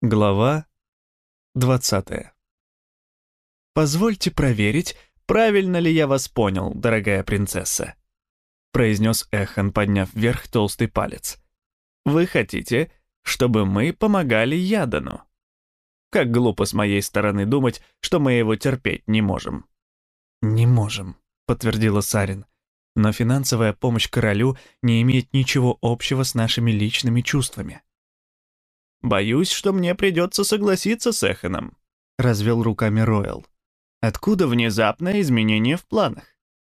Глава 20. «Позвольте проверить, правильно ли я вас понял, дорогая принцесса», произнес Эхан, подняв вверх толстый палец. «Вы хотите, чтобы мы помогали Ядану? Как глупо с моей стороны думать, что мы его терпеть не можем». «Не можем», — подтвердила Сарин. «Но финансовая помощь королю не имеет ничего общего с нашими личными чувствами». «Боюсь, что мне придется согласиться с Эханом», — развел руками Ройл. «Откуда внезапное изменение в планах?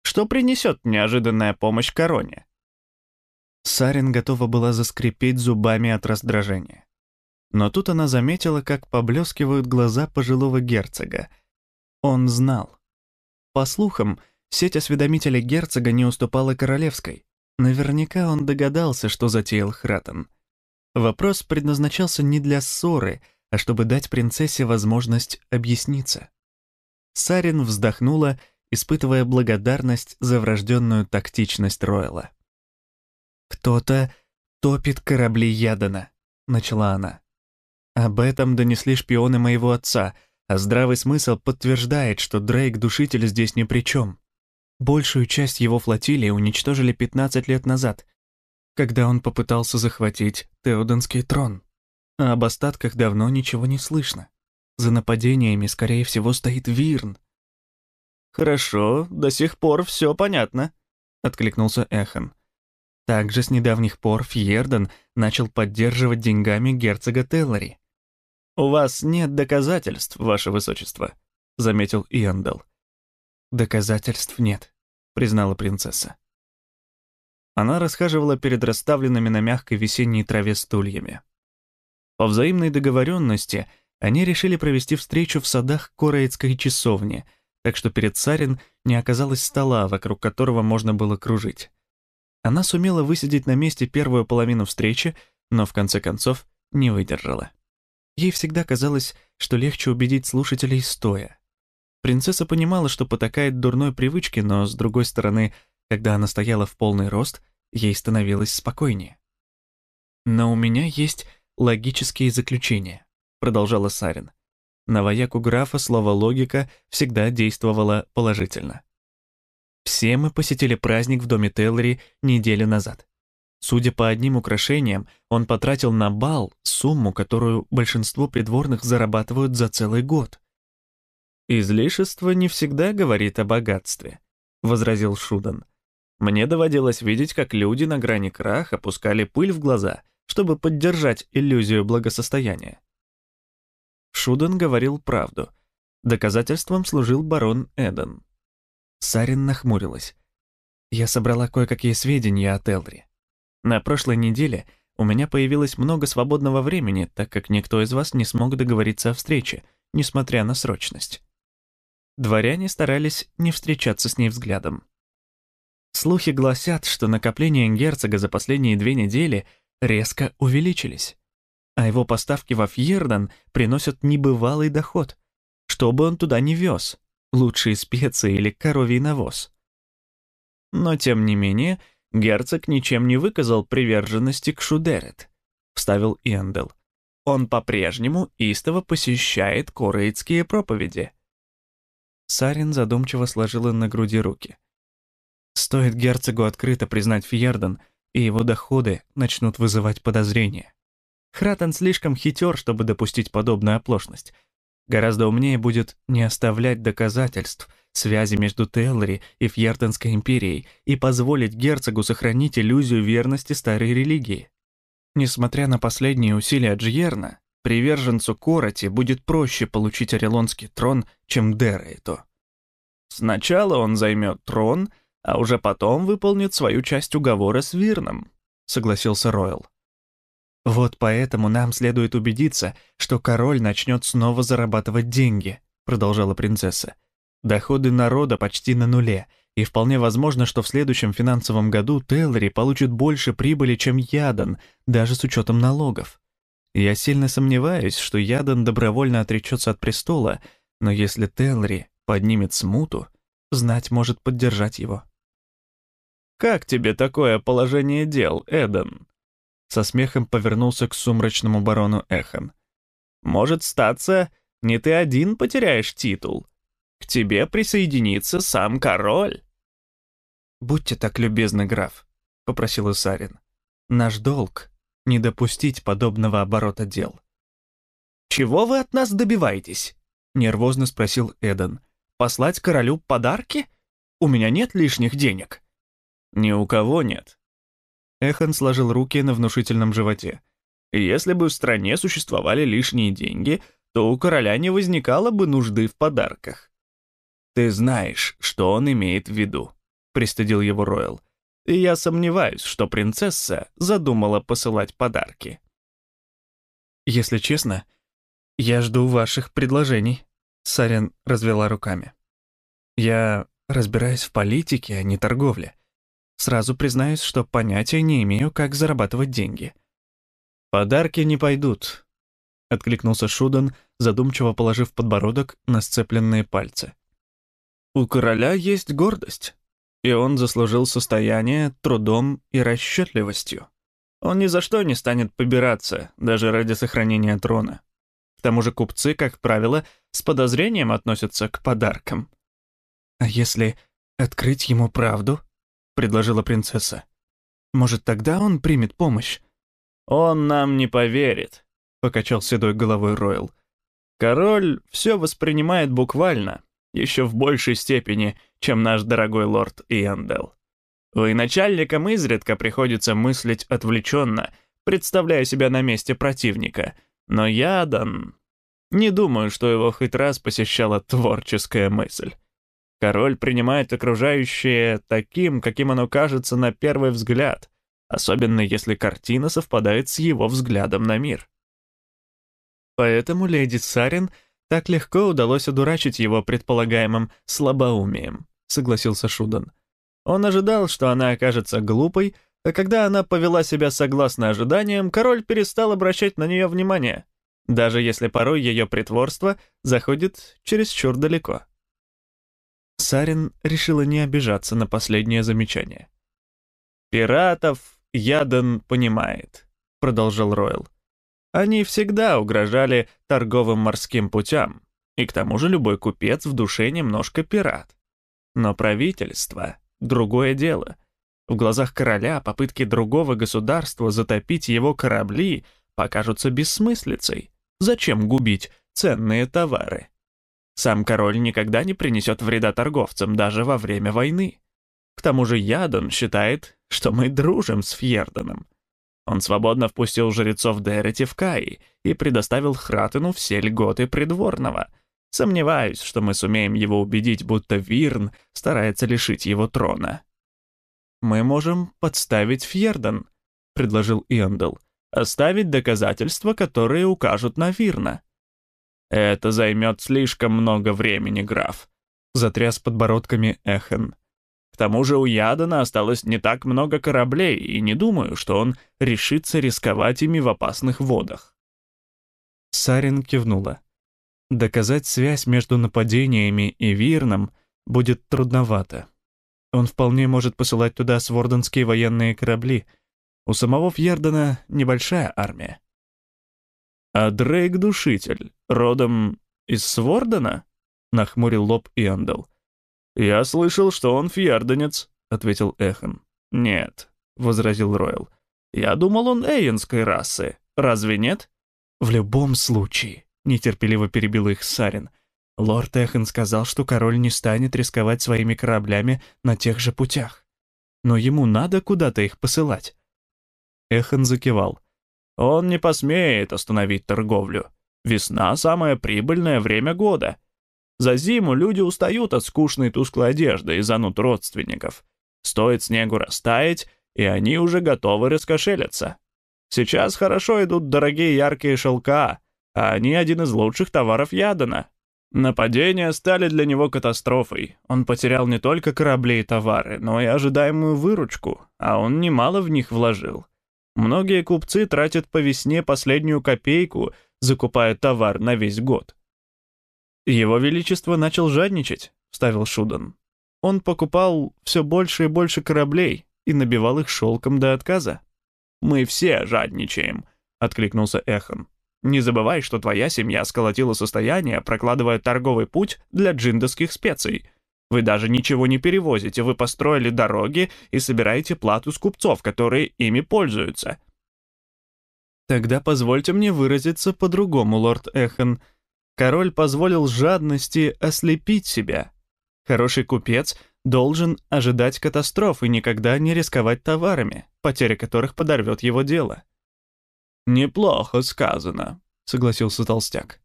Что принесет неожиданная помощь короне?» Сарин готова была заскрипеть зубами от раздражения. Но тут она заметила, как поблескивают глаза пожилого герцога. Он знал. По слухам, сеть осведомителей герцога не уступала королевской. Наверняка он догадался, что затеял Хратен. Вопрос предназначался не для ссоры, а чтобы дать принцессе возможность объясниться. Сарин вздохнула, испытывая благодарность за врожденную тактичность Ройла. «Кто-то топит корабли Ядана», — начала она. «Об этом донесли шпионы моего отца, а здравый смысл подтверждает, что Дрейк-душитель здесь ни при чем. Большую часть его флотилии уничтожили 15 лет назад, когда он попытался захватить Теоденский трон. А об остатках давно ничего не слышно. За нападениями, скорее всего, стоит Вирн. «Хорошо, до сих пор все понятно», — откликнулся Эхан. Также с недавних пор Фьерден начал поддерживать деньгами герцога Теллари. «У вас нет доказательств, ваше высочество», — заметил Иандел. «Доказательств нет», — признала принцесса. Она расхаживала перед расставленными на мягкой весенней траве стульями. По взаимной договоренности они решили провести встречу в садах Кораицкой часовни, так что перед Сарин не оказалось стола, вокруг которого можно было кружить. Она сумела высидеть на месте первую половину встречи, но в конце концов не выдержала. Ей всегда казалось, что легче убедить слушателей стоя. Принцесса понимала, что потакает дурной привычке, но, с другой стороны, когда она стояла в полный рост, ей становилось спокойнее. «Но у меня есть логические заключения», — продолжала Сарин. На вояку графа слово «логика» всегда действовало положительно. Все мы посетили праздник в доме Теллери неделю назад. Судя по одним украшениям, он потратил на бал сумму, которую большинство придворных зарабатывают за целый год. «Излишество не всегда говорит о богатстве», — возразил Шудан. Мне доводилось видеть, как люди на грани краха пускали пыль в глаза, чтобы поддержать иллюзию благосостояния. Шуден говорил правду. Доказательством служил барон Эден. Сарин нахмурилась. Я собрала кое-какие сведения о Телри. На прошлой неделе у меня появилось много свободного времени, так как никто из вас не смог договориться о встрече, несмотря на срочность. Дворяне старались не встречаться с ней взглядом. Слухи гласят, что накопления герцога за последние две недели резко увеличились, а его поставки во Фьердан приносят небывалый доход, что бы он туда ни вез, лучшие специи или коровий навоз. Но, тем не менее, герцог ничем не выказал приверженности к Шудерет, вставил Эндел. Он по-прежнему истово посещает корейтские проповеди. Сарин задумчиво сложила на груди руки. Стоит герцогу открыто признать Фьерден, и его доходы начнут вызывать подозрения. Хратен слишком хитер, чтобы допустить подобную оплошность. Гораздо умнее будет не оставлять доказательств связи между Теллери и Фьерденской империей и позволить герцогу сохранить иллюзию верности старой религии. Несмотря на последние усилия Джьерна, приверженцу Короти будет проще получить Орелонский трон, чем Дерейту. Сначала он займет трон — а уже потом выполнит свою часть уговора с Вирном», — согласился Ройл. «Вот поэтому нам следует убедиться, что король начнет снова зарабатывать деньги», — продолжала принцесса. «Доходы народа почти на нуле, и вполне возможно, что в следующем финансовом году Теллери получит больше прибыли, чем Ядан, даже с учетом налогов. Я сильно сомневаюсь, что Ядан добровольно отречется от престола, но если Теллери поднимет смуту, знать может поддержать его». «Как тебе такое положение дел, Эден?» Со смехом повернулся к сумрачному барону Эхан. Может статься, не ты один потеряешь титул. К тебе присоединится сам король». «Будьте так любезны, граф», — попросил Исарин. «Наш долг — не допустить подобного оборота дел». «Чего вы от нас добиваетесь?» — нервозно спросил Эден. «Послать королю подарки? У меня нет лишних денег». «Ни у кого нет». Эхан сложил руки на внушительном животе. «Если бы в стране существовали лишние деньги, то у короля не возникало бы нужды в подарках». «Ты знаешь, что он имеет в виду», — пристыдил его Ройл. «И я сомневаюсь, что принцесса задумала посылать подарки». «Если честно, я жду ваших предложений», — Сарен развела руками. «Я разбираюсь в политике, а не торговле. Сразу признаюсь, что понятия не имею, как зарабатывать деньги». «Подарки не пойдут», — откликнулся Шудан, задумчиво положив подбородок на сцепленные пальцы. «У короля есть гордость, и он заслужил состояние трудом и расчетливостью. Он ни за что не станет побираться, даже ради сохранения трона. К тому же купцы, как правило, с подозрением относятся к подаркам. «А если открыть ему правду?» — предложила принцесса. «Может, тогда он примет помощь?» «Он нам не поверит», — покачал седой головой Ройл. «Король все воспринимает буквально, еще в большей степени, чем наш дорогой лорд Иэндел. Военачальникам изредка приходится мыслить отвлеченно, представляя себя на месте противника, но Ядан... Не думаю, что его хоть раз посещала творческая мысль. Король принимает окружающее таким, каким оно кажется на первый взгляд, особенно если картина совпадает с его взглядом на мир. Поэтому леди Сарин так легко удалось одурачить его предполагаемым слабоумием, согласился Шудан. Он ожидал, что она окажется глупой, а когда она повела себя согласно ожиданиям, король перестал обращать на нее внимание, даже если порой ее притворство заходит чересчур далеко. Сарин решила не обижаться на последнее замечание. «Пиратов Ядан понимает», — продолжал Ройл. «Они всегда угрожали торговым морским путям, и к тому же любой купец в душе немножко пират. Но правительство — другое дело. В глазах короля попытки другого государства затопить его корабли покажутся бессмыслицей. Зачем губить ценные товары?» Сам король никогда не принесет вреда торговцам, даже во время войны. К тому же Ядон считает, что мы дружим с Фьерденом. Он свободно впустил жрецов Дерети в Каи и предоставил Хратену все льготы придворного. Сомневаюсь, что мы сумеем его убедить, будто Вирн старается лишить его трона. «Мы можем подставить Фьерден», — предложил Иэндл, «оставить доказательства, которые укажут на Вирна». «Это займет слишком много времени, граф», — затряс подбородками Эхен. «К тому же у Ядана осталось не так много кораблей, и не думаю, что он решится рисковать ими в опасных водах». Сарин кивнула. Доказать связь между нападениями и Вирном будет трудновато. Он вполне может посылать туда сворденские военные корабли. У самого Фьердена небольшая армия. «А Дрейк-душитель родом из Свордена?» — нахмурил лоб Иандал. «Я слышал, что он фьерденец», — ответил Эхан. «Нет», — возразил Ройл. «Я думал, он эйенской расы. Разве нет?» «В любом случае», — нетерпеливо перебил их Сарин. «Лорд Эхан сказал, что король не станет рисковать своими кораблями на тех же путях. Но ему надо куда-то их посылать». Эхан закивал. Он не посмеет остановить торговлю. Весна — самое прибыльное время года. За зиму люди устают от скучной тусклой одежды и зануд родственников. Стоит снегу растаять, и они уже готовы раскошелиться. Сейчас хорошо идут дорогие яркие шелка, а они один из лучших товаров Ядана. Нападения стали для него катастрофой. Он потерял не только корабли и товары, но и ожидаемую выручку, а он немало в них вложил. Многие купцы тратят по весне последнюю копейку, закупая товар на весь год. «Его Величество начал жадничать», — ставил Шудан. «Он покупал все больше и больше кораблей и набивал их шелком до отказа». «Мы все жадничаем», — откликнулся Эхон. Не забывай, что твоя семья сколотила состояние, прокладывая торговый путь для джиндовских специй. Вы даже ничего не перевозите, вы построили дороги и собираете плату с купцов, которые ими пользуются. Тогда позвольте мне выразиться по-другому, лорд Эхен. Король позволил жадности ослепить себя. Хороший купец должен ожидать катастроф и никогда не рисковать товарами, потеря которых подорвет его дело. «Неплохо сказано», — согласился толстяк.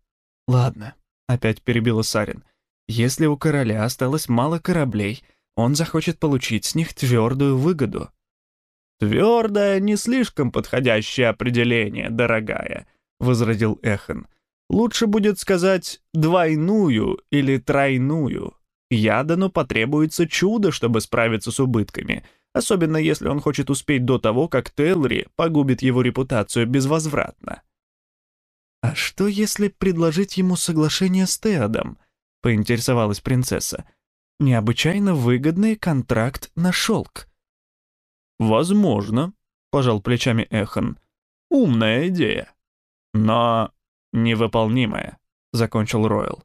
«Ладно», — опять перебила Сарин. «Если у короля осталось мало кораблей, он захочет получить с них твердую выгоду». «Твердое — не слишком подходящее определение, дорогая», — возразил Эхан. «Лучше будет сказать двойную или тройную. Ядану потребуется чудо, чтобы справиться с убытками» особенно если он хочет успеть до того, как Телри погубит его репутацию безвозвратно. «А что, если предложить ему соглашение с Теодом?» — поинтересовалась принцесса. «Необычайно выгодный контракт на шелк». «Возможно», — пожал плечами Эхан. «Умная идея. Но невыполнимая», — закончил Ройл.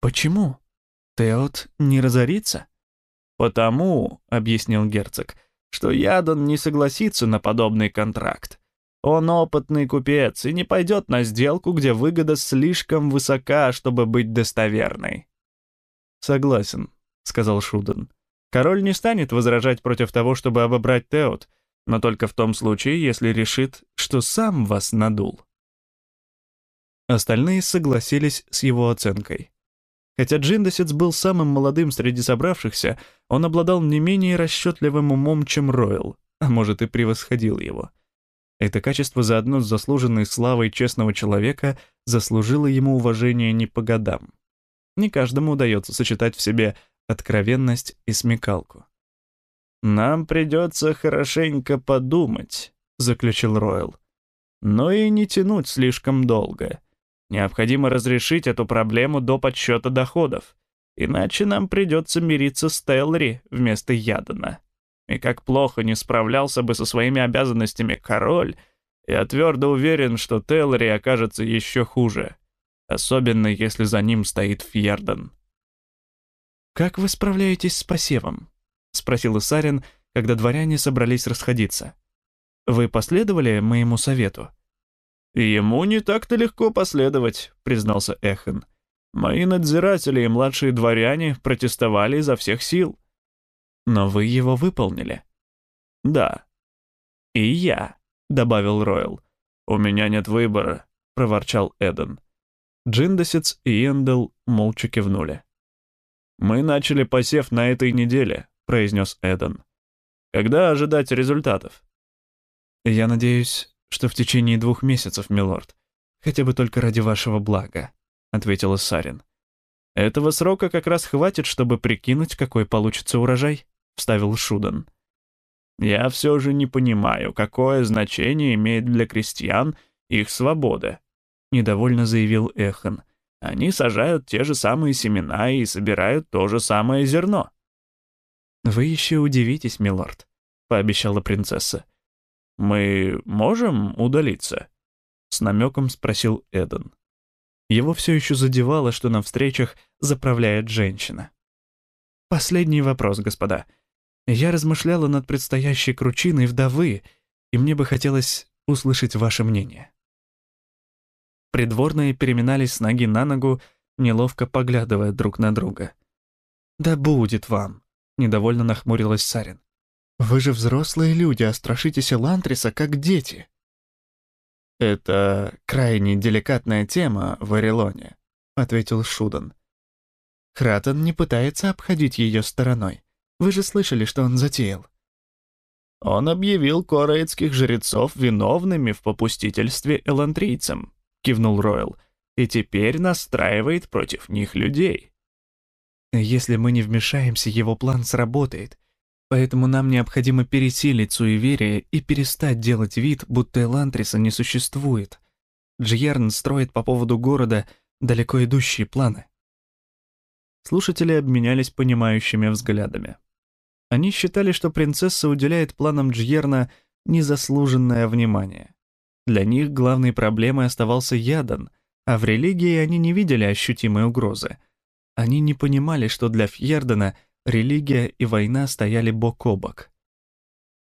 «Почему? Теод не разорится?» «Потому», — объяснил герцог, — «что Ядан не согласится на подобный контракт. Он опытный купец и не пойдет на сделку, где выгода слишком высока, чтобы быть достоверной». «Согласен», — сказал Шуден. «Король не станет возражать против того, чтобы обобрать Теот, но только в том случае, если решит, что сам вас надул». Остальные согласились с его оценкой. Хотя Джиндосец был самым молодым среди собравшихся, он обладал не менее расчетливым умом, чем Ройл, а может и превосходил его. Это качество заодно с заслуженной славой честного человека заслужило ему уважение не по годам. Не каждому удается сочетать в себе откровенность и смекалку. «Нам придется хорошенько подумать», — заключил Ройл. «Но и не тянуть слишком долго. Необходимо разрешить эту проблему до подсчета доходов, иначе нам придется мириться с Телри вместо Ядана. И как плохо не справлялся бы со своими обязанностями король, я твердо уверен, что Телри окажется еще хуже, особенно если за ним стоит Фьерден. «Как вы справляетесь с посевом?» — спросил Исарин, когда дворяне собрались расходиться. «Вы последовали моему совету?» «Ему не так-то легко последовать», — признался Эхен. «Мои надзиратели и младшие дворяне протестовали изо всех сил». «Но вы его выполнили?» «Да». «И я», — добавил Ройл. «У меня нет выбора», — проворчал Эден. Джиндосец и Эндел молча кивнули. «Мы начали посев на этой неделе», — произнес Эден. «Когда ожидать результатов?» «Я надеюсь, что в течение двух месяцев, милорд. Хотя бы только ради вашего блага», — ответила Сарин. «Этого срока как раз хватит, чтобы прикинуть, какой получится урожай», — вставил Шудан. «Я все же не понимаю, какое значение имеет для крестьян их свобода», — недовольно заявил Эхан. «Они сажают те же самые семена и собирают то же самое зерно». «Вы еще удивитесь, милорд», — пообещала принцесса. «Мы можем удалиться?» — с намеком спросил Эден. Его все еще задевало, что на встречах заправляет женщина. «Последний вопрос, господа. Я размышляла над предстоящей кручиной вдовы, и мне бы хотелось услышать ваше мнение». Придворные переминались с ноги на ногу, неловко поглядывая друг на друга. «Да будет вам», — недовольно нахмурилась Сарин. Вы же взрослые люди, а страшитесь Элантриса как дети. Это крайне деликатная тема в Орелоне, ответил Шудан. Хратон не пытается обходить ее стороной. Вы же слышали, что он затеял. Он объявил кораицких жрецов виновными в попустительстве элантрийцам, кивнул Ройл, и теперь настраивает против них людей. Если мы не вмешаемся, его план сработает, Поэтому нам необходимо пересилить суеверие и перестать делать вид, будто Элантриса не существует. Джиерн строит по поводу города далеко идущие планы. Слушатели обменялись понимающими взглядами. Они считали, что принцесса уделяет планам Джьерна незаслуженное внимание. Для них главной проблемой оставался Ядан, а в религии они не видели ощутимой угрозы. Они не понимали, что для Фьердена религия и война стояли бок о бок.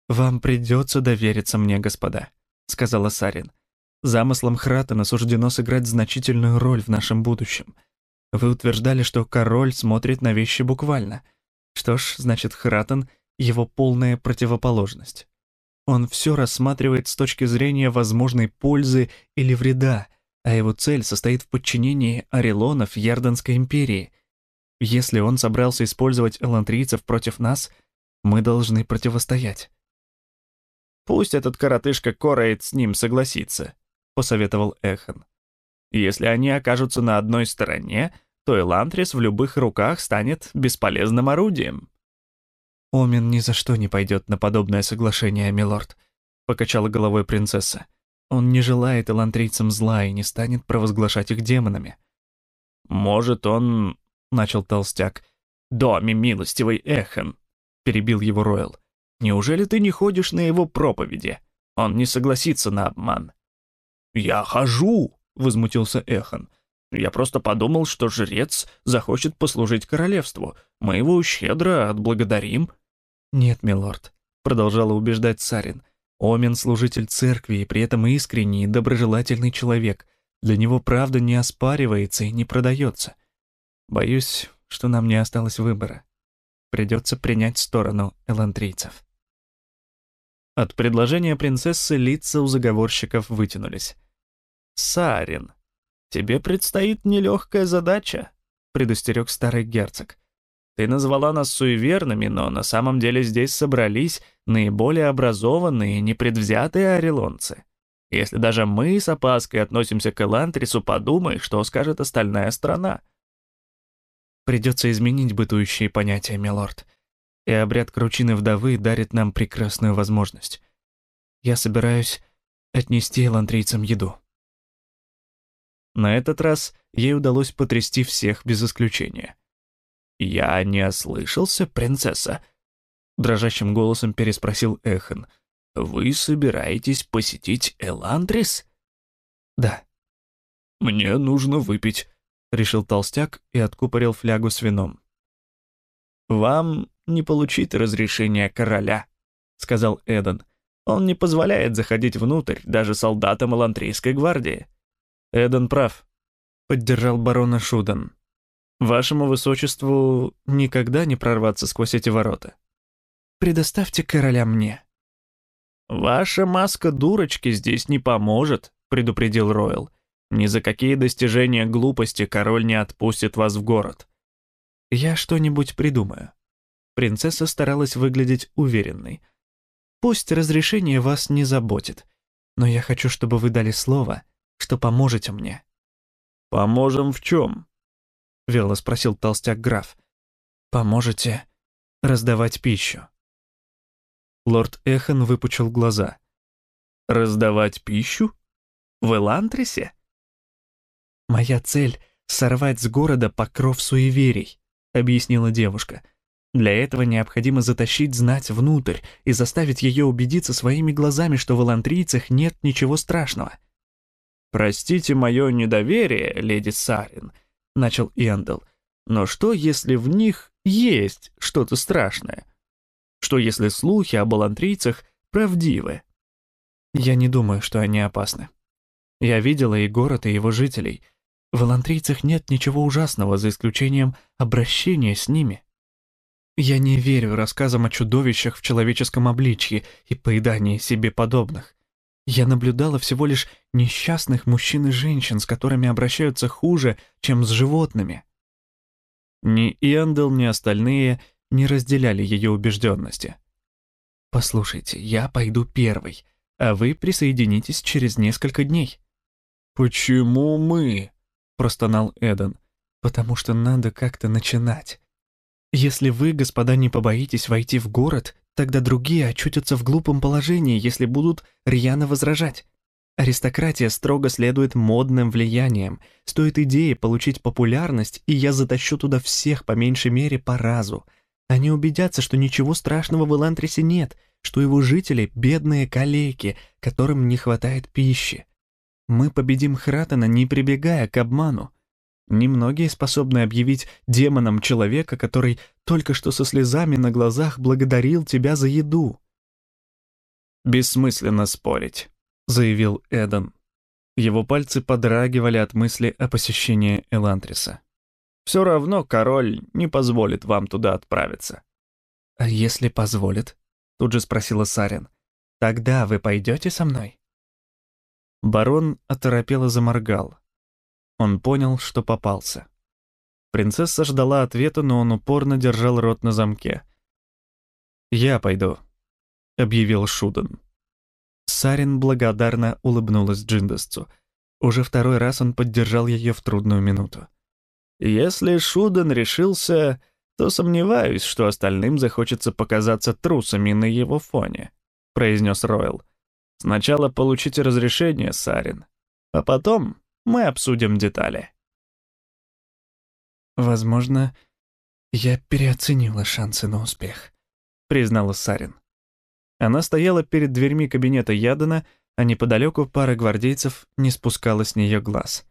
«Вам придется довериться мне, господа», — сказала Сарин. «Замыслом Хратена суждено сыграть значительную роль в нашем будущем. Вы утверждали, что король смотрит на вещи буквально. Что ж, значит, Хратен — его полная противоположность. Он все рассматривает с точки зрения возможной пользы или вреда, а его цель состоит в подчинении орелонов Ярданской империи. Если он собрался использовать элантрийцев против нас, мы должны противостоять. «Пусть этот коротышка Корейт с ним согласится», — посоветовал Эхан. «Если они окажутся на одной стороне, то Элантрис в любых руках станет бесполезным орудием». «Омен ни за что не пойдет на подобное соглашение, милорд», — покачала головой принцесса. «Он не желает элантрийцам зла и не станет провозглашать их демонами». «Может, он...» — начал толстяк. «Доме милостивый Эхан», — перебил его Ройл. «Неужели ты не ходишь на его проповеди? Он не согласится на обман». «Я хожу», — возмутился Эхан. Я просто подумал, что жрец захочет послужить королевству. Мы его щедро отблагодарим. «Нет, милорд», — продолжала убеждать Сарин. «Омен — служитель церкви и при этом искренний и доброжелательный человек. Для него правда не оспаривается и не продается. Боюсь, что нам не осталось выбора. Придется принять сторону элантрийцев». От предложения принцессы лица у заговорщиков вытянулись. «Сарин, тебе предстоит нелегкая задача», — предостерег старый герцог. Ты назвала нас суеверными, но на самом деле здесь собрались наиболее образованные, непредвзятые орелонцы. Если даже мы с опаской относимся к Элантрису, подумай, что скажет остальная страна. Придется изменить бытующие понятия, милорд. И обряд кручины вдовы дарит нам прекрасную возможность. Я собираюсь отнести элантрийцам еду. На этот раз ей удалось потрясти всех без исключения — «Я не ослышался, принцесса?» Дрожащим голосом переспросил Эхан. «Вы собираетесь посетить Эландрис?» «Да». «Мне нужно выпить», — решил толстяк и откупорил флягу с вином. «Вам не получить разрешения короля», — сказал Эдан. «Он не позволяет заходить внутрь даже солдатам Элантрийской гвардии». «Эдан прав», — поддержал барона Шудан. Вашему высочеству никогда не прорваться сквозь эти ворота. Предоставьте короля мне». «Ваша маска дурочки здесь не поможет», — предупредил Ройл. «Ни за какие достижения глупости король не отпустит вас в город». «Я что-нибудь придумаю». Принцесса старалась выглядеть уверенной. «Пусть разрешение вас не заботит, но я хочу, чтобы вы дали слово, что поможете мне». «Поможем в чем?» — вяло спросил толстяк граф. «Поможете раздавать пищу?» Лорд Эхан выпучил глаза. «Раздавать пищу? В Элантрисе?» «Моя цель — сорвать с города покров суеверий», — объяснила девушка. «Для этого необходимо затащить знать внутрь и заставить ее убедиться своими глазами, что в элантрийцах нет ничего страшного». «Простите мое недоверие, леди Сарин», — начал Эндел. «Но что, если в них есть что-то страшное? Что, если слухи об алантрийцах правдивы?» «Я не думаю, что они опасны. Я видела и город, и его жителей. В алантрийцах нет ничего ужасного, за исключением обращения с ними. Я не верю рассказам о чудовищах в человеческом обличье и поедании себе подобных. Я наблюдала всего лишь несчастных мужчин и женщин, с которыми обращаются хуже, чем с животными. Ни Иандел, ни остальные не разделяли ее убежденности. «Послушайте, я пойду первый, а вы присоединитесь через несколько дней». «Почему мы?» — простонал Эден. «Потому что надо как-то начинать. Если вы, господа, не побоитесь войти в город, Тогда другие очутятся в глупом положении, если будут рьяно возражать. Аристократия строго следует модным влияниям. Стоит идее получить популярность, и я затащу туда всех по меньшей мере по разу. Они убедятся, что ничего страшного в Элантрисе нет, что его жители — бедные калеки, которым не хватает пищи. Мы победим Хратена, не прибегая к обману. Немногие способны объявить демоном человека, который только что со слезами на глазах благодарил тебя за еду. «Бессмысленно спорить», — заявил Эден. Его пальцы подрагивали от мысли о посещении Элантриса. «Все равно король не позволит вам туда отправиться». «А если позволит?» — тут же спросила Сарин. «Тогда вы пойдете со мной?» Барон оторопело заморгал. Он понял, что попался. Принцесса ждала ответа, но он упорно держал рот на замке. «Я пойду», — объявил Шуден. Сарин благодарно улыбнулась Джиндасцу. Уже второй раз он поддержал ее в трудную минуту. «Если Шуден решился, то сомневаюсь, что остальным захочется показаться трусами на его фоне», — произнес Ройл. «Сначала получите разрешение, Сарин, а потом мы обсудим детали». «Возможно, я переоценила шансы на успех», — признала Сарин. Она стояла перед дверьми кабинета Ядана, а неподалеку пара гвардейцев не спускала с нее глаз.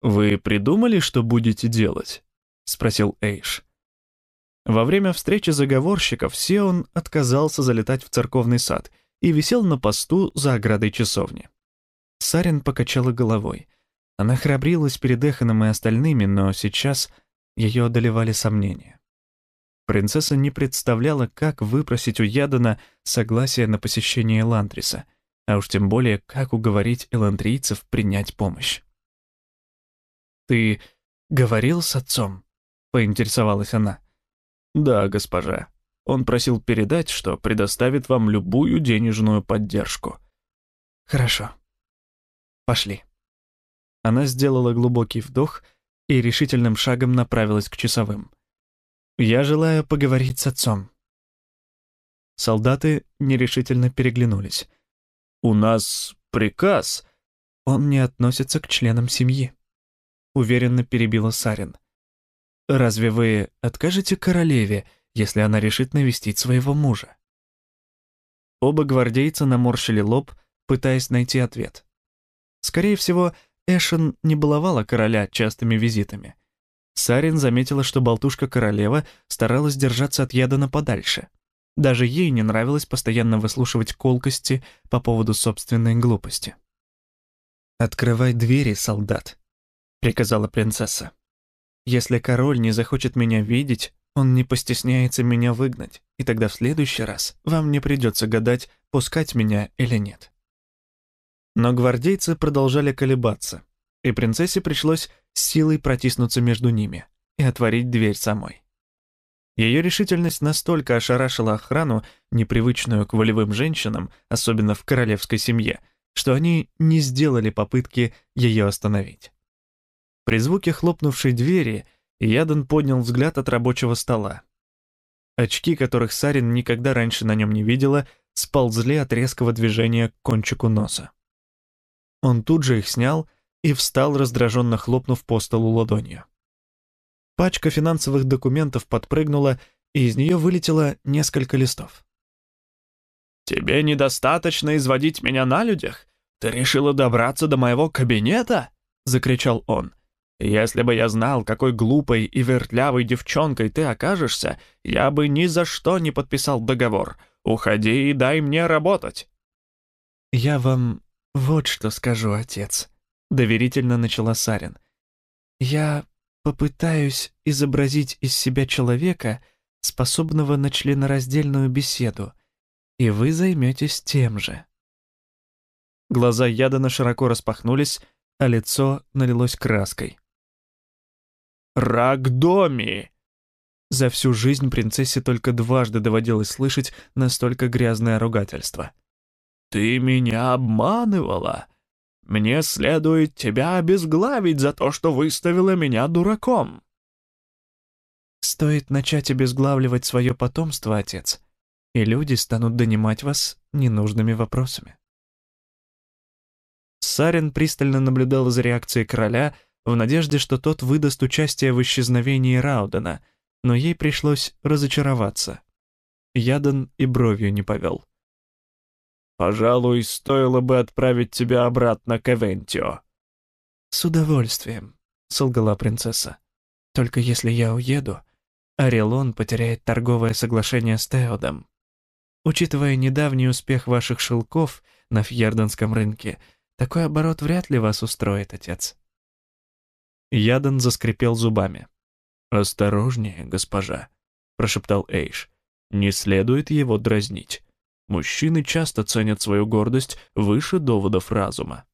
«Вы придумали, что будете делать?» — спросил Эйш. Во время встречи заговорщиков Сеон отказался залетать в церковный сад и висел на посту за оградой часовни. Сарин покачала головой. Она храбрилась перед Эханом и остальными, но сейчас ее одолевали сомнения. Принцесса не представляла, как выпросить у Ядана согласие на посещение Элантриса, а уж тем более, как уговорить элантрийцев принять помощь. «Ты говорил с отцом?» — поинтересовалась она. «Да, госпожа. Он просил передать, что предоставит вам любую денежную поддержку». «Хорошо. Пошли». Она сделала глубокий вдох и решительным шагом направилась к часовым. Я желаю поговорить с отцом». Солдаты нерешительно переглянулись. «У нас приказ». «Он не относится к членам семьи», — уверенно перебила Сарин. «Разве вы откажете королеве, если она решит навестить своего мужа?» Оба гвардейца наморщили лоб, пытаясь найти ответ. Скорее всего, Эшен не баловала короля частыми визитами — Сарин заметила, что болтушка-королева старалась держаться от Ядана подальше. Даже ей не нравилось постоянно выслушивать колкости по поводу собственной глупости. «Открывай двери, солдат», — приказала принцесса. «Если король не захочет меня видеть, он не постесняется меня выгнать, и тогда в следующий раз вам не придется гадать, пускать меня или нет». Но гвардейцы продолжали колебаться, и принцессе пришлось силой протиснуться между ними и отворить дверь самой. Ее решительность настолько ошарашила охрану, непривычную к волевым женщинам, особенно в королевской семье, что они не сделали попытки ее остановить. При звуке хлопнувшей двери Ядан поднял взгляд от рабочего стола. Очки, которых Сарин никогда раньше на нем не видела, сползли от резкого движения к кончику носа. Он тут же их снял и встал, раздраженно хлопнув по столу ладонью. Пачка финансовых документов подпрыгнула, и из нее вылетело несколько листов. «Тебе недостаточно изводить меня на людях? Ты решила добраться до моего кабинета?» — закричал он. «Если бы я знал, какой глупой и вертлявой девчонкой ты окажешься, я бы ни за что не подписал договор. Уходи и дай мне работать». «Я вам вот что скажу, отец», — доверительно начала Сарин. «Я попытаюсь изобразить из себя человека, способного на членораздельную беседу, и вы займетесь тем же». Глаза Ядана широко распахнулись, а лицо налилось краской. «Рагдоми!» За всю жизнь принцессе только дважды доводилось слышать настолько грязное ругательство. «Ты меня обманывала!» Мне следует тебя обезглавить за то, что выставила меня дураком». «Стоит начать обезглавливать свое потомство, отец, и люди станут донимать вас ненужными вопросами». Сарин пристально наблюдал за реакцией короля в надежде, что тот выдаст участие в исчезновении Раудена, но ей пришлось разочароваться. Ядан и бровью не повел. «Пожалуй, стоило бы отправить тебя обратно к Эвентио». «С удовольствием», — солгала принцесса. «Только если я уеду, Орелон потеряет торговое соглашение с Теодом. Учитывая недавний успех ваших шелков на фьерденском рынке, такой оборот вряд ли вас устроит, отец». Ядан заскрипел зубами. «Осторожнее, госпожа», — прошептал Эйш. «Не следует его дразнить. Мужчины часто ценят свою гордость выше доводов разума».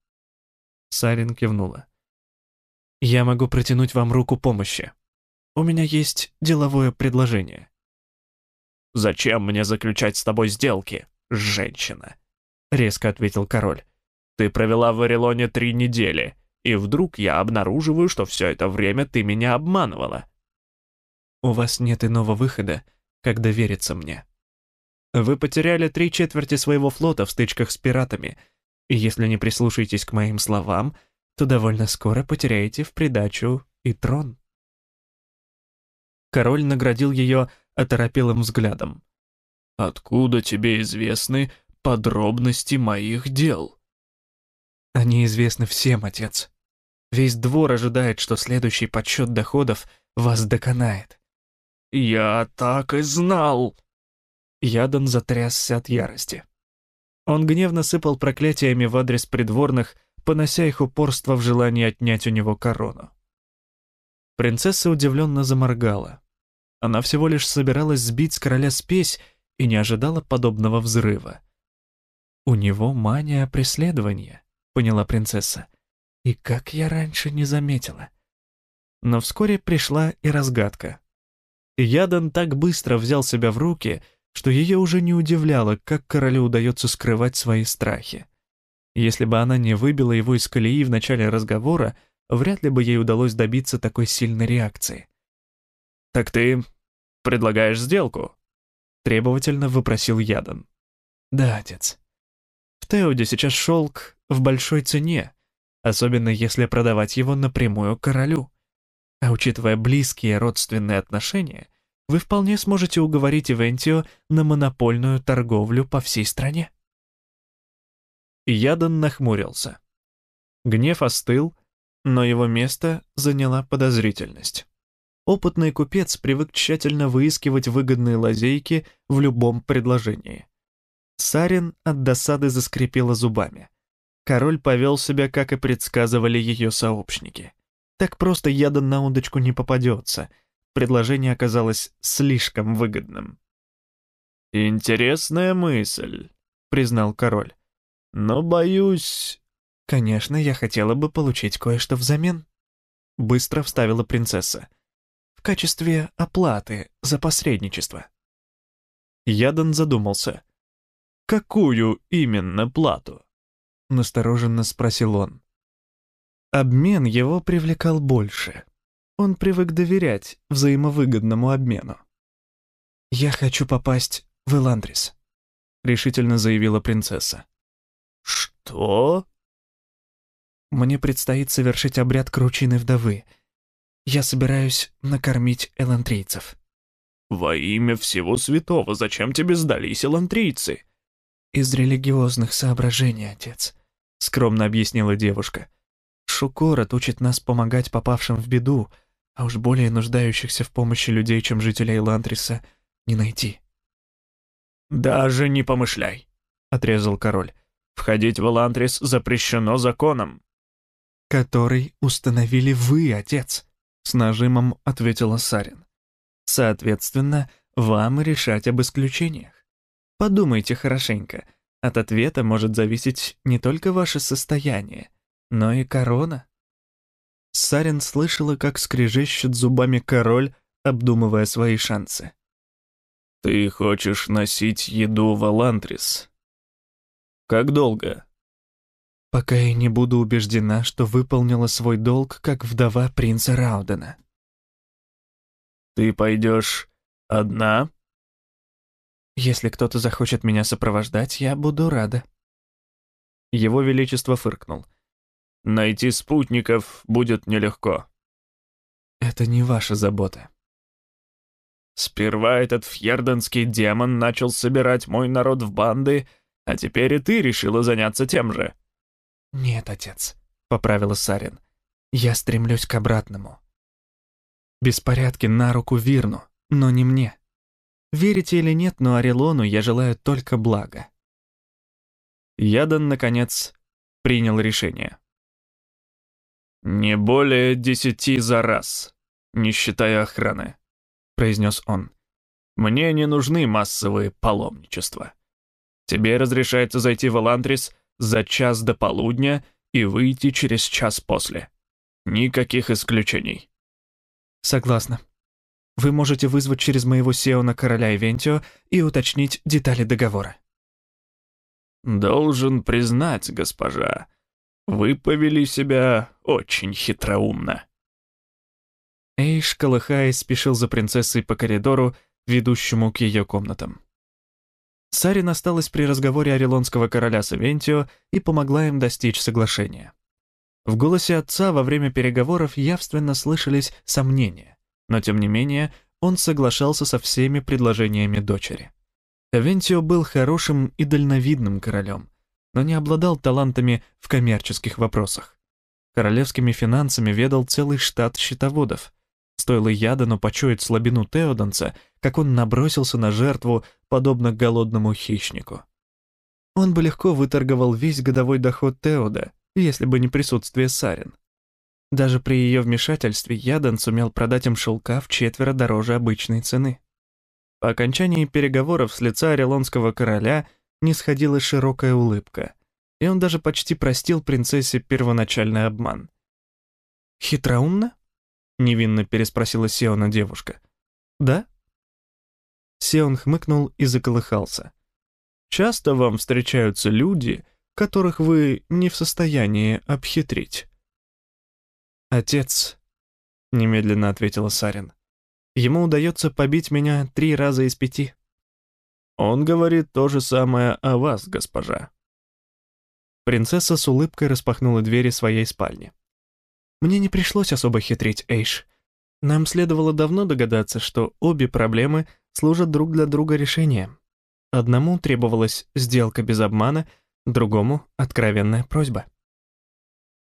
Сарин кивнула. «Я могу протянуть вам руку помощи. У меня есть деловое предложение». «Зачем мне заключать с тобой сделки, женщина?» — резко ответил король. «Ты провела в Орелоне три недели, и вдруг я обнаруживаю, что все это время ты меня обманывала. У вас нет иного выхода, как довериться мне. Вы потеряли три четверти своего флота в стычках с пиратами, и если не прислушаетесь к моим словам, то довольно скоро потеряете в придачу и трон. Король наградил ее оторопелым взглядом. «Откуда тебе известны подробности моих дел?» «Они известны всем, отец. Весь двор ожидает, что следующий подсчет доходов вас доконает. «Я так и знал!» Ядан затрясся от ярости. Он гневно сыпал проклятиями в адрес придворных, понося их упорство в желании отнять у него корону. Принцесса удивленно заморгала. Она всего лишь собиралась сбить с короля спесь и не ожидала подобного взрыва. «У него мания преследования», — поняла принцесса. «И как я раньше не заметила». Но вскоре пришла и разгадка. Ядан так быстро взял себя в руки, что ее уже не удивляло, как королю удается скрывать свои страхи. Если бы она не выбила его из колеи в начале разговора, вряд ли бы ей удалось добиться такой сильной реакции. «Так ты предлагаешь сделку?» — требовательно выпросил Ядан. «Да, отец. В Теоде сейчас шелк в большой цене, особенно если продавать его напрямую королю. А учитывая близкие родственные отношения, вы вполне сможете уговорить Ивентио на монопольную торговлю по всей стране. Ядан нахмурился. Гнев остыл, но его место заняла подозрительность. Опытный купец привык тщательно выискивать выгодные лазейки в любом предложении. Сарин от досады заскрипела зубами. Король повел себя, как и предсказывали ее сообщники. Так просто ядан на удочку не попадется. Предложение оказалось слишком выгодным. «Интересная мысль», — признал король. «Но, боюсь...» «Конечно, я хотела бы получить кое-что взамен», — быстро вставила принцесса. «В качестве оплаты за посредничество». Ядан задумался. «Какую именно плату?» — настороженно спросил он. Обмен его привлекал больше. Он привык доверять взаимовыгодному обмену. «Я хочу попасть в Эландрис», — решительно заявила принцесса. «Что?» «Мне предстоит совершить обряд кручины вдовы. Я собираюсь накормить элантрийцев». «Во имя всего святого, зачем тебе сдались элантрийцы?» «Из религиозных соображений, отец», — скромно объяснила девушка. Шукорот учит нас помогать попавшим в беду, а уж более нуждающихся в помощи людей, чем жителей Лантриса, не найти. «Даже не помышляй», — отрезал король. «Входить в Элантрис запрещено законом». «Который установили вы, отец», — с нажимом ответила Сарин. «Соответственно, вам решать об исключениях. Подумайте хорошенько, от ответа может зависеть не только ваше состояние, но и корона. Сарин слышала, как скрежещет зубами король, обдумывая свои шансы. «Ты хочешь носить еду в Алантрис? Как долго?» «Пока я не буду убеждена, что выполнила свой долг, как вдова принца Раудена». «Ты пойдешь одна?» «Если кто-то захочет меня сопровождать, я буду рада». Его Величество фыркнул. Найти спутников будет нелегко. Это не ваша забота. Сперва этот фьерденский демон начал собирать мой народ в банды, а теперь и ты решила заняться тем же». «Нет, отец», — поправила Сарин. «Я стремлюсь к обратному. Беспорядки на руку Вирну, но не мне. Верите или нет, но Орелону я желаю только блага». Ядан, наконец, принял решение. «Не более десяти за раз, не считая охраны», — произнес он. «Мне не нужны массовые паломничества. Тебе разрешается зайти в Эландрис за час до полудня и выйти через час после. Никаких исключений». «Согласна. Вы можете вызвать через моего Сеона короля Ивентио и уточнить детали договора». «Должен признать, госпожа, вы повели себя очень хитроумно». Эйш, колыхаясь, спешил за принцессой по коридору, ведущему к ее комнатам. Сарин осталась при разговоре орелонского короля с Ивентио и помогла им достичь соглашения. В голосе отца во время переговоров явственно слышались сомнения, но тем не менее он соглашался со всеми предложениями дочери. Эвентио был хорошим и дальновидным королем, но не обладал талантами в коммерческих вопросах. Королевскими финансами ведал целый штат счетоводов. Стоило Ядану почуять слабину Теоденца, как он набросился на жертву, подобно голодному хищнику. Он бы легко выторговал весь годовой доход Теода, если бы не присутствие Сарин. Даже при ее вмешательстве Ядан сумел продать им шелка в четверо дороже обычной цены. По окончании переговоров с лица Орелонского короля не сходила широкая улыбка, и он даже почти простил принцессе первоначальный обман. «Хитроумно?» — невинно переспросила Сеона девушка. «Да?» Сеон хмыкнул и заколыхался. «Часто вам встречаются люди, которых вы не в состоянии обхитрить?» «Отец», — немедленно ответила Сарин. Ему удается побить меня три раза из пяти. Он говорит то же самое о вас, госпожа. Принцесса с улыбкой распахнула двери своей спальни. Мне не пришлось особо хитрить, Эйш. Нам следовало давно догадаться, что обе проблемы служат друг для друга решением. Одному требовалась сделка без обмана, другому — откровенная просьба.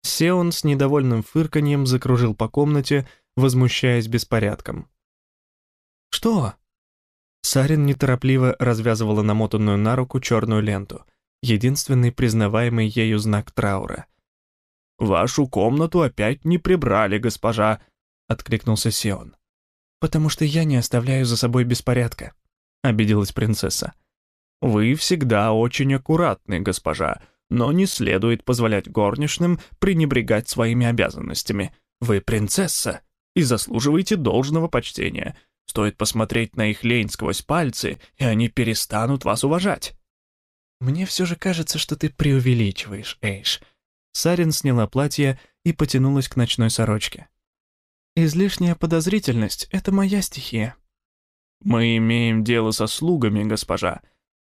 Сеон с недовольным фырканьем закружил по комнате, возмущаясь беспорядком. «Что?» Сарин неторопливо развязывала намотанную на руку черную ленту, единственный признаваемый ею знак траура. «Вашу комнату опять не прибрали, госпожа», — откликнулся Сион. «Потому что я не оставляю за собой беспорядка», — обиделась принцесса. «Вы всегда очень аккуратны, госпожа, но не следует позволять горничным пренебрегать своими обязанностями. Вы принцесса и заслуживаете должного почтения. Стоит посмотреть на их лень сквозь пальцы, и они перестанут вас уважать. Мне все же кажется, что ты преувеличиваешь, Эйш. Сарин сняла платье и потянулась к ночной сорочке. Излишняя подозрительность — это моя стихия. Мы имеем дело со слугами, госпожа.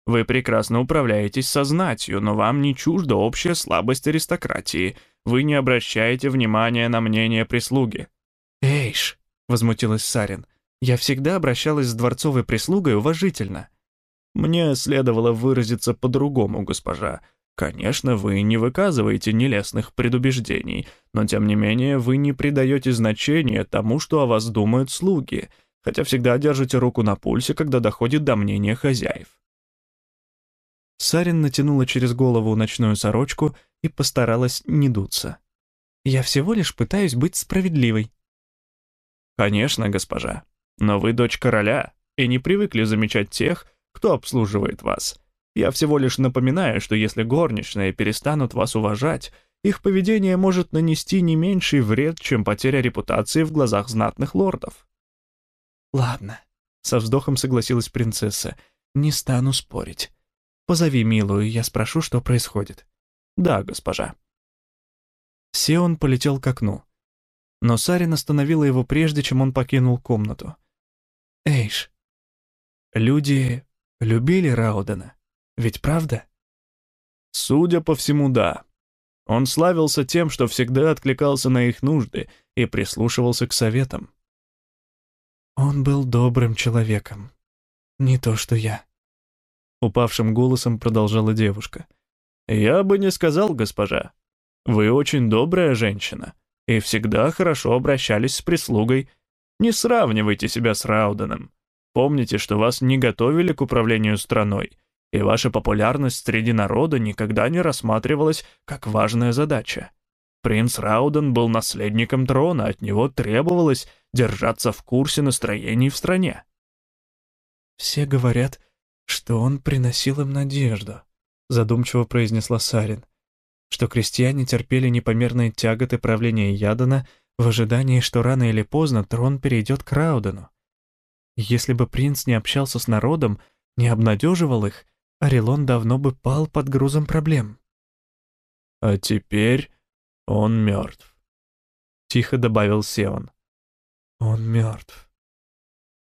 Вы прекрасно управляетесь со знатью, но вам не чужда общая слабость аристократии. Вы не обращаете внимания на мнение прислуги. «Эйш», — возмутилась Сарин, я всегда обращалась с дворцовой прислугой уважительно. Мне следовало выразиться по-другому, госпожа. Конечно, вы не выказываете нелестных предубеждений, но тем не менее вы не придаете значения тому, что о вас думают слуги, хотя всегда держите руку на пульсе, когда доходит до мнения хозяев. Сарин натянула через голову ночную сорочку и постаралась не дуться. «Я всего лишь пытаюсь быть справедливой». «Конечно, госпожа», но вы дочь короля и не привыкли замечать тех, кто обслуживает вас. Я всего лишь напоминаю, что если горничные перестанут вас уважать, их поведение может нанести не меньший вред, чем потеря репутации в глазах знатных лордов. «Ладно», — со вздохом согласилась принцесса, — «не стану спорить. Позови милую, я спрошу, что происходит». «Да, госпожа». Сеон полетел к окну. Но Сарин остановила его прежде, чем он покинул комнату. Эйш, люди любили Раудена, ведь правда? Судя по всему, да. Он славился тем, что всегда откликался на их нужды и прислушивался к советам. Он был добрым человеком. Не то, что я. Упавшим голосом продолжала девушка. «Я бы не сказал, госпожа. Вы очень добрая женщина и всегда хорошо обращались с прислугой. Не сравнивайте себя с Рауденом. Помните, что вас не готовили к управлению страной, и ваша популярность среди народа никогда не рассматривалась как важная задача. Принц Рауден был наследником трона, от него требовалось держаться в курсе настроений в стране. «Все говорят, что он приносил им надежду», — задумчиво произнесла Сарин, что крестьяне терпели непомерные тяготы правления Ядана в ожидании, что рано или поздно трон перейдет к Раудену. Если бы принц не общался с народом, не обнадеживал их, Орелон давно бы пал под грузом проблем. «А теперь он мертв», — тихо добавил Сеон. «Он мертв.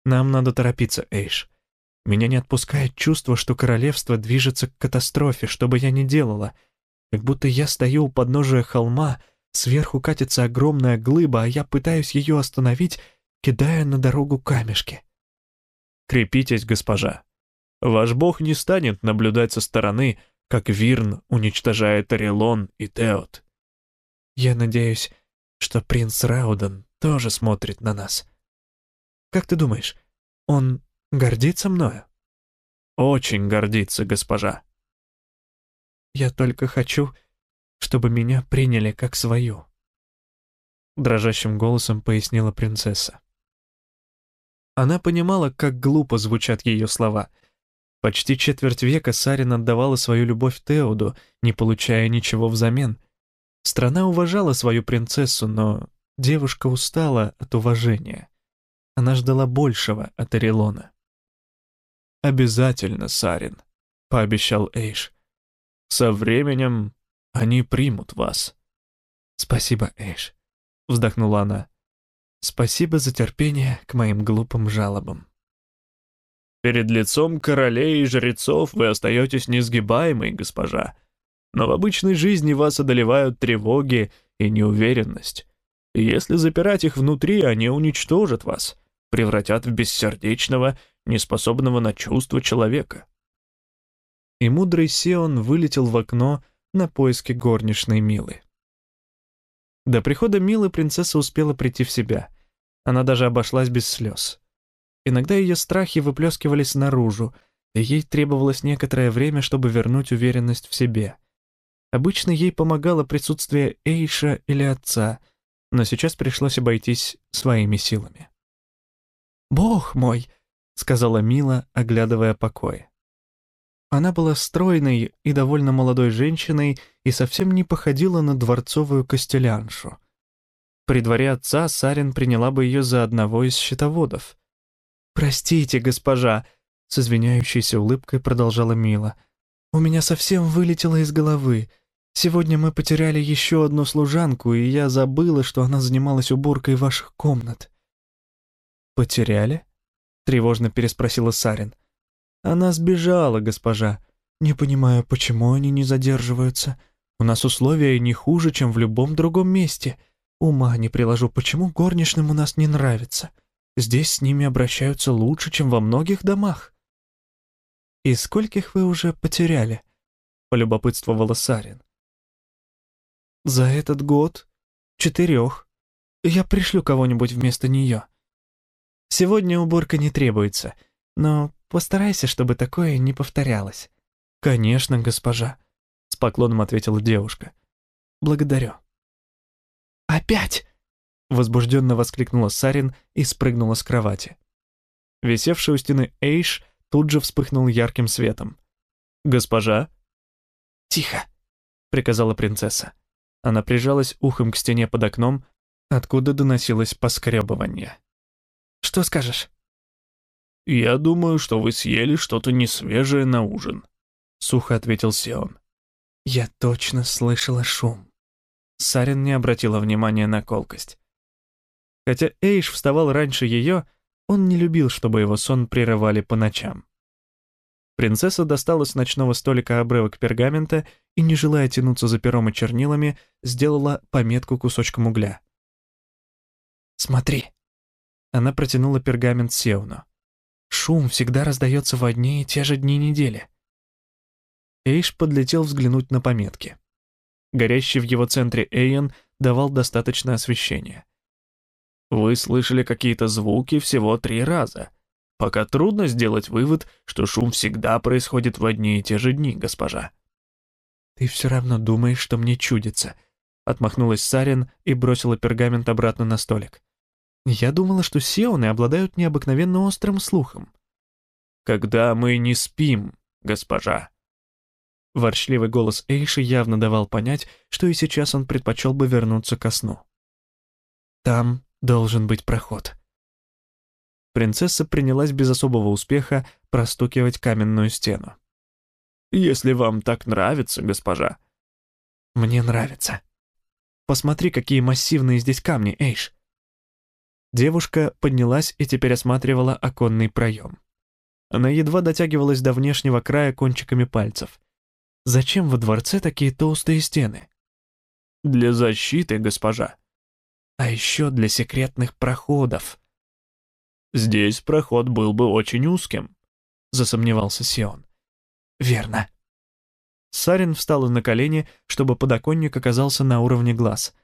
Нам надо торопиться, Эйш. Меня не отпускает чувство, что королевство движется к катастрофе, что бы я ни делала. Как будто я стою у подножия холма, сверху катится огромная глыба, а я пытаюсь ее остановить, кидая на дорогу камешки. Крепитесь, госпожа. Ваш бог не станет наблюдать со стороны, как Вирн уничтожает Орелон и Теот. Я надеюсь, что принц Рауден тоже смотрит на нас. Как ты думаешь, он гордится мною? Очень гордится, госпожа. Я только хочу, чтобы меня приняли как свою. Дрожащим голосом пояснила принцесса. Она понимала, как глупо звучат ее слова. Почти четверть века Сарин отдавала свою любовь Теоду, не получая ничего взамен. Страна уважала свою принцессу, но девушка устала от уважения. Она ждала большего от Орелона. «Обязательно, Сарин», — пообещал Эйш. «Со временем они примут вас». «Спасибо, Эйш», — вздохнула она. Спасибо за терпение к моим глупым жалобам. Перед лицом королей и жрецов вы остаетесь несгибаемой, госпожа. Но в обычной жизни вас одолевают тревоги и неуверенность. И если запирать их внутри, они уничтожат вас, превратят в бессердечного, неспособного на чувства человека. И мудрый Сион вылетел в окно на поиски горничной Милы. До прихода Милы принцесса успела прийти в себя. Она даже обошлась без слез. Иногда ее страхи выплескивались наружу, и ей требовалось некоторое время, чтобы вернуть уверенность в себе. Обычно ей помогало присутствие Эйша или отца, но сейчас пришлось обойтись своими силами. «Бог мой!» — сказала Мила, оглядывая покои. Она была стройной и довольно молодой женщиной и совсем не походила на дворцовую костеляншу. При дворе отца Сарин приняла бы ее за одного из счетоводов. «Простите, госпожа», — с извиняющейся улыбкой продолжала Мила. «У меня совсем вылетело из головы. Сегодня мы потеряли еще одну служанку, и я забыла, что она занималась уборкой ваших комнат». «Потеряли?» — тревожно переспросила Сарин. «Она сбежала, госпожа. Не понимаю, почему они не задерживаются. У нас условия не хуже, чем в любом другом месте. Ума не приложу, почему горничным у нас не нравится. Здесь с ними обращаются лучше, чем во многих домах». «И скольких вы уже потеряли?» — полюбопытствовала Сарин. «За этот год четырех. Я пришлю кого-нибудь вместо нее. Сегодня уборка не требуется, но Постарайся, чтобы такое не повторялось». «Конечно, госпожа», — с поклоном ответила девушка. «Благодарю». «Опять!» — возбужденно воскликнула Сарин и спрыгнула с кровати. Висевший у стены Эйш тут же вспыхнул ярким светом. «Госпожа?» «Тихо!» — приказала принцесса. Она прижалась ухом к стене под окном, откуда доносилось поскребывание. «Что скажешь?» «Я думаю, что вы съели что-то несвежее на ужин», — сухо ответил Сион. «Я точно слышала шум». Сарин не обратила внимания на колкость. Хотя Эйш вставал раньше ее, он не любил, чтобы его сон прерывали по ночам. Принцесса достала с ночного столика обрывок пергамента и, не желая тянуться за пером и чернилами, сделала пометку кусочком угля. «Смотри», Она протянула пергамент Сеуну. «Шум всегда раздается в одни и те же дни недели». Эйш подлетел взглянуть на пометки. Горящий в его центре Эйен давал достаточно освещения. «Вы слышали какие-то звуки всего три раза. Пока трудно сделать вывод, что шум всегда происходит в одни и те же дни, госпожа». «Ты все равно думаешь, что мне чудится», — отмахнулась Сарин и бросила пергамент обратно на столик. «Я думала, что сеоны обладают необыкновенно острым слухом». «Когда мы не спим, госпожа», Ворчливый голос Эйши явно давал понять, что и сейчас он предпочел бы вернуться ко сну. «Там должен быть проход». Принцесса принялась без особого успеха простукивать каменную стену. «Если вам так нравится, госпожа». «Мне нравится. Посмотри, какие массивные здесь камни, Эйш». Девушка поднялась и теперь осматривала оконный проем. Она едва дотягивалась до внешнего края кончиками пальцев — Зачем во дворце такие толстые стены? Для защиты, госпожа. А еще для секретных проходов. Здесь проход был бы очень узким, засомневался Сион. Верно. Сарин встала на колени, чтобы подоконник оказался на уровне глаз.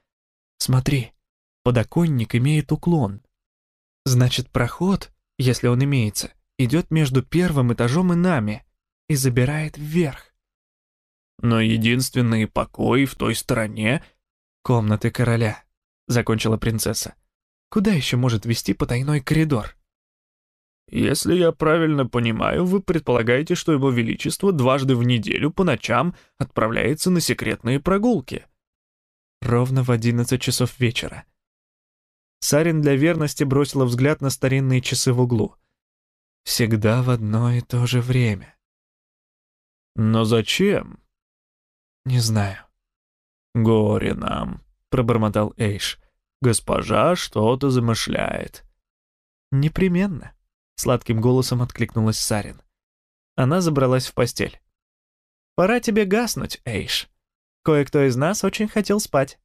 Смотри, подоконник имеет уклон. Значит, проход, если он имеется, идет между первым этажом и нами и забирает вверх. Но единственный покой в той стороне — комнаты короля, — закончила принцесса. Куда еще может вести потайной коридор? Если я правильно понимаю, вы предполагаете, что его величество дважды в неделю по ночам отправляется на секретные прогулки. Ровно в одиннадцать часов вечера. Сарин для верности бросила взгляд на старинные часы в углу. Всегда в одно и то же время. Но зачем? «Не знаю». «Горе нам», — пробормотал Эйш. «Госпожа что-то замышляет». «Непременно», — сладким голосом откликнулась Сарин. Она забралась в постель. «Пора тебе гаснуть, Эйш. Кое-кто из нас очень хотел спать».